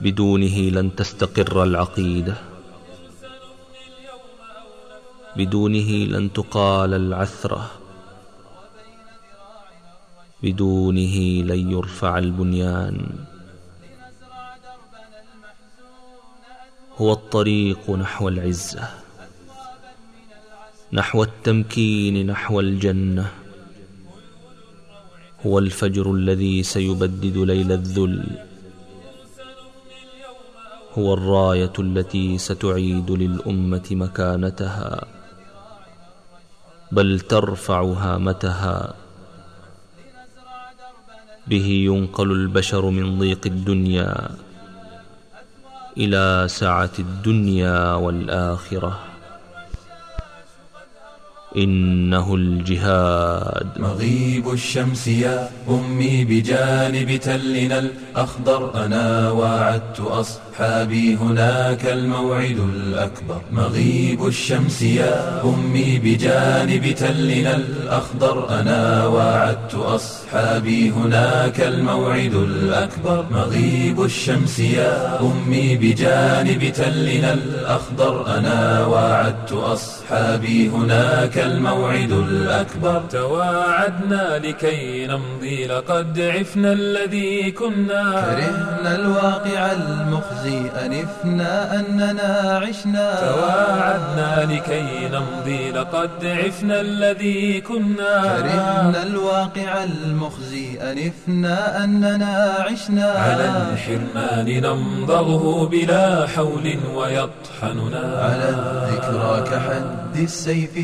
بدونه لن تستقر العقيدة. بدونه لن تقال العثرة. بدونه لن يرفع البنيان. هو الطريق نحو العزة. نحو التمكين نحو الجنة. هو الفجر الذي سيبدد ليل الذل. هو الراية التي ستعيد للأمة مكانتها بل ترفع هامتها به ينقل البشر من ضيق الدنيا إلى سعة الدنيا والآخرة. إنه الجهاد. مغيب الشمس يا أمي بجانب تلنا الأخضر. أنا وعدت أصحابي هناك الموعد الأكبر. مغيب الشمس يا أمي بجانب تلنا الأخضر. أنا وعدت أصحابي هناك الموعد الأكبر. مغيب الشمس يا أمي بجانب تلنا الأخضر. أنا وعدت أصحابي هناك الموعد الأكبر. تواعدنا لكي نمضي لقد عفنا الذي كنا. كرهنا الواقع المخزي أنفنا أننا عشنا. تواعدنا لكي نمضي لقد عفنا الذي كنا. كرهنا الواقع المخزي أنفنا أننا عشنا. على الحرمان نمضغه بلا حول ويطحننا. على الذكرى كحد السيف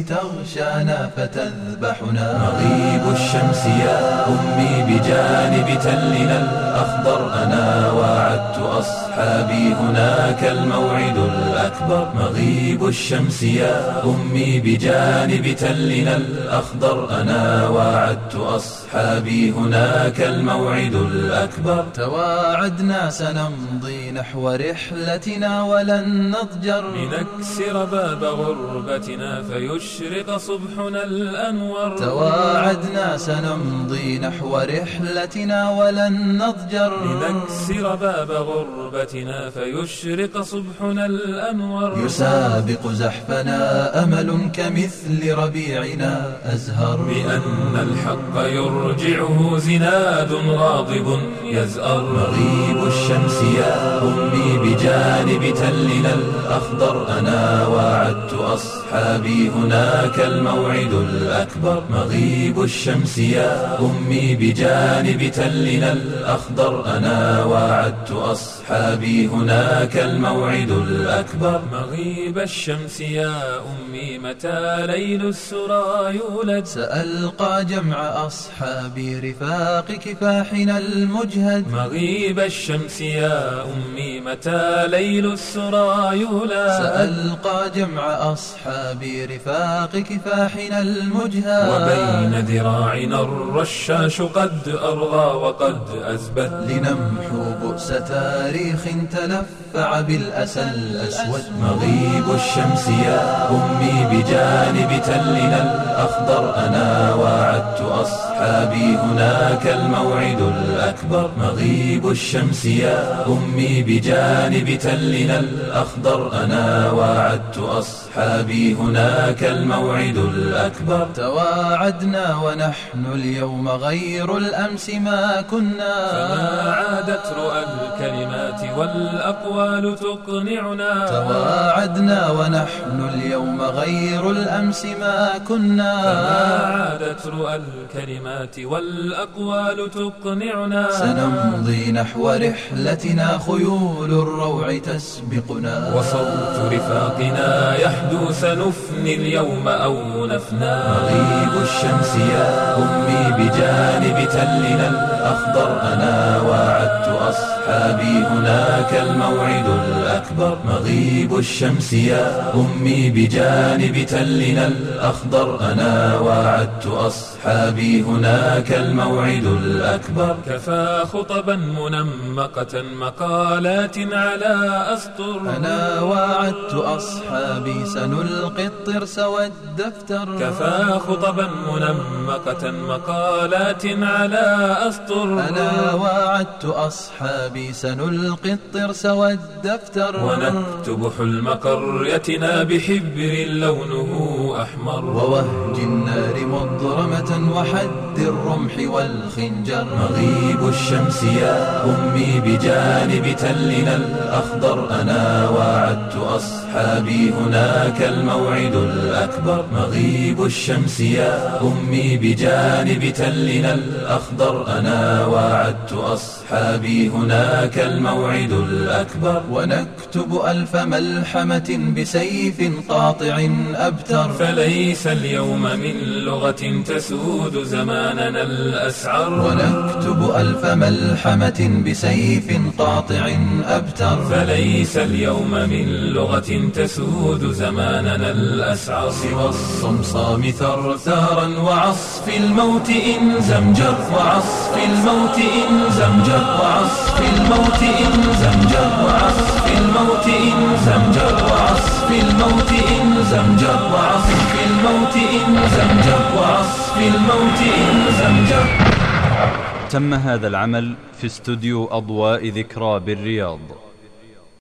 تغشانا فتذبحنا. مغيب الشمس يا أمي بجانب تلنا. الأخضر أنا وعدت أصحابي هناك. الموعد الأكبر. مغيب الشمس يا أمي بجانب تلنا. الأخضر أنا وعدت أصحابي هناك. الموعد الأكبر. تواعدنا سنمضي نحو رحلتنا ولن نضجر. لنكسر باب غربتنا فيشرق صبحنا الأنور تواعدنا سنمضي نحو رحلتنا ولن نضجر. لنكسر باب غربتنا فيشرق صبحنا الأنور يسابق زحفنا أمل كمثل ربيعنا أزهر. بأن الحق يرجعه زناد غاضب يزأر. مغيب الشمس يا أمي بجانب تلنا الأخضر. أنا وعدت أصحابي هناك الموعد الأكبر. مغيب الشمس يا أمي بجانب تلنا الأخضر. أنا وعدت أصحابي هناك الموعد الأكبر. مغيب الشمس يا أمي متى ليل السرى يولد؟ سألقى جمع أصحابي رفاق كفاحنا المجهد. مغيب الشمس يا أمي متى ليل السرى يولد؟ سألقى جمع أصحابي رفاق كفاحنا المجهد وبين ذراعنا الرشاش قد أرغى وقد أزبد. لنمحو بؤس تاريخ تلفع بالأسى الأسود مغيب الشمس يا أمي بجانب تلنا. الأخضر أنا وعدت أصحابي هناك الموعد الأكبر. مغيب الشمس يا أمي بجانب تلنا الأخضر. أنا وعدت أصحابي هناك الموعد الأكبر. تواعدنا ونحن اليوم غير الأمس ما كنا. فما عادت رؤى الكلمات والأقوال تقنعنا. تواعدنا ونحن اليوم غير الأمس ما كنا. فما عادت رؤى الكلمات والأقوال تقنعنا. سنمضي نحو رحلتنا خيول الروع تسبقنا. وصوت رفاقنا يحدو سنفني اليوم أو نفنى. مغيب الشمس يا أمي بجانب تلنا. الأخضر أنا وعدت أصحابي هناك الموعد الأكبر. مغيب الشمس يا أمي بجانب تلنا. الأخضر أنا وعدت أصحابي هناك الموعد الأكبر. كفى خطبا منمقة مقالات على أسطر. أنا وعدت أصحابي سنلقي الطرس والدفتر. كفى خطبا منمقة مقالات على أسطر. أنا واعدت أصحابي سنلقي الطرس والدفتر. ونكتب حلم قريتنا بحبر لونه أحمر. ووهج النار مضرمة وحد الرمح والخنجر. مغيب الشمس يا أمي بجانب تلنا الأخضر. أنا واعدت أصحابي هناك الموعد الأكبر. مغيب الشمس يا أمي بجانب تلنا الأخضر. أنا واعدت أصحابي هناك الموعد الأكبر. ونكتب ألف ملحمة بسيف قاطع أبتر. فليس اليوم من لغة تسود زماننا الأسعر. ونكتب ألف ملحمة بسيف قاطع أبتر. فليس اليوم من لغة تسود زماننا الأسعر. سوى الصمصام ثرثارا وعصف الموت إن زمجر. وعصف الموت إن زمجر. وعصف الموت إن زمجر الموت إن زمجر الموت إن زمجر الموت إن زمجر الموت إن زمجر. تم هذا العمل في استوديو أضواء ذكرى بالرياض.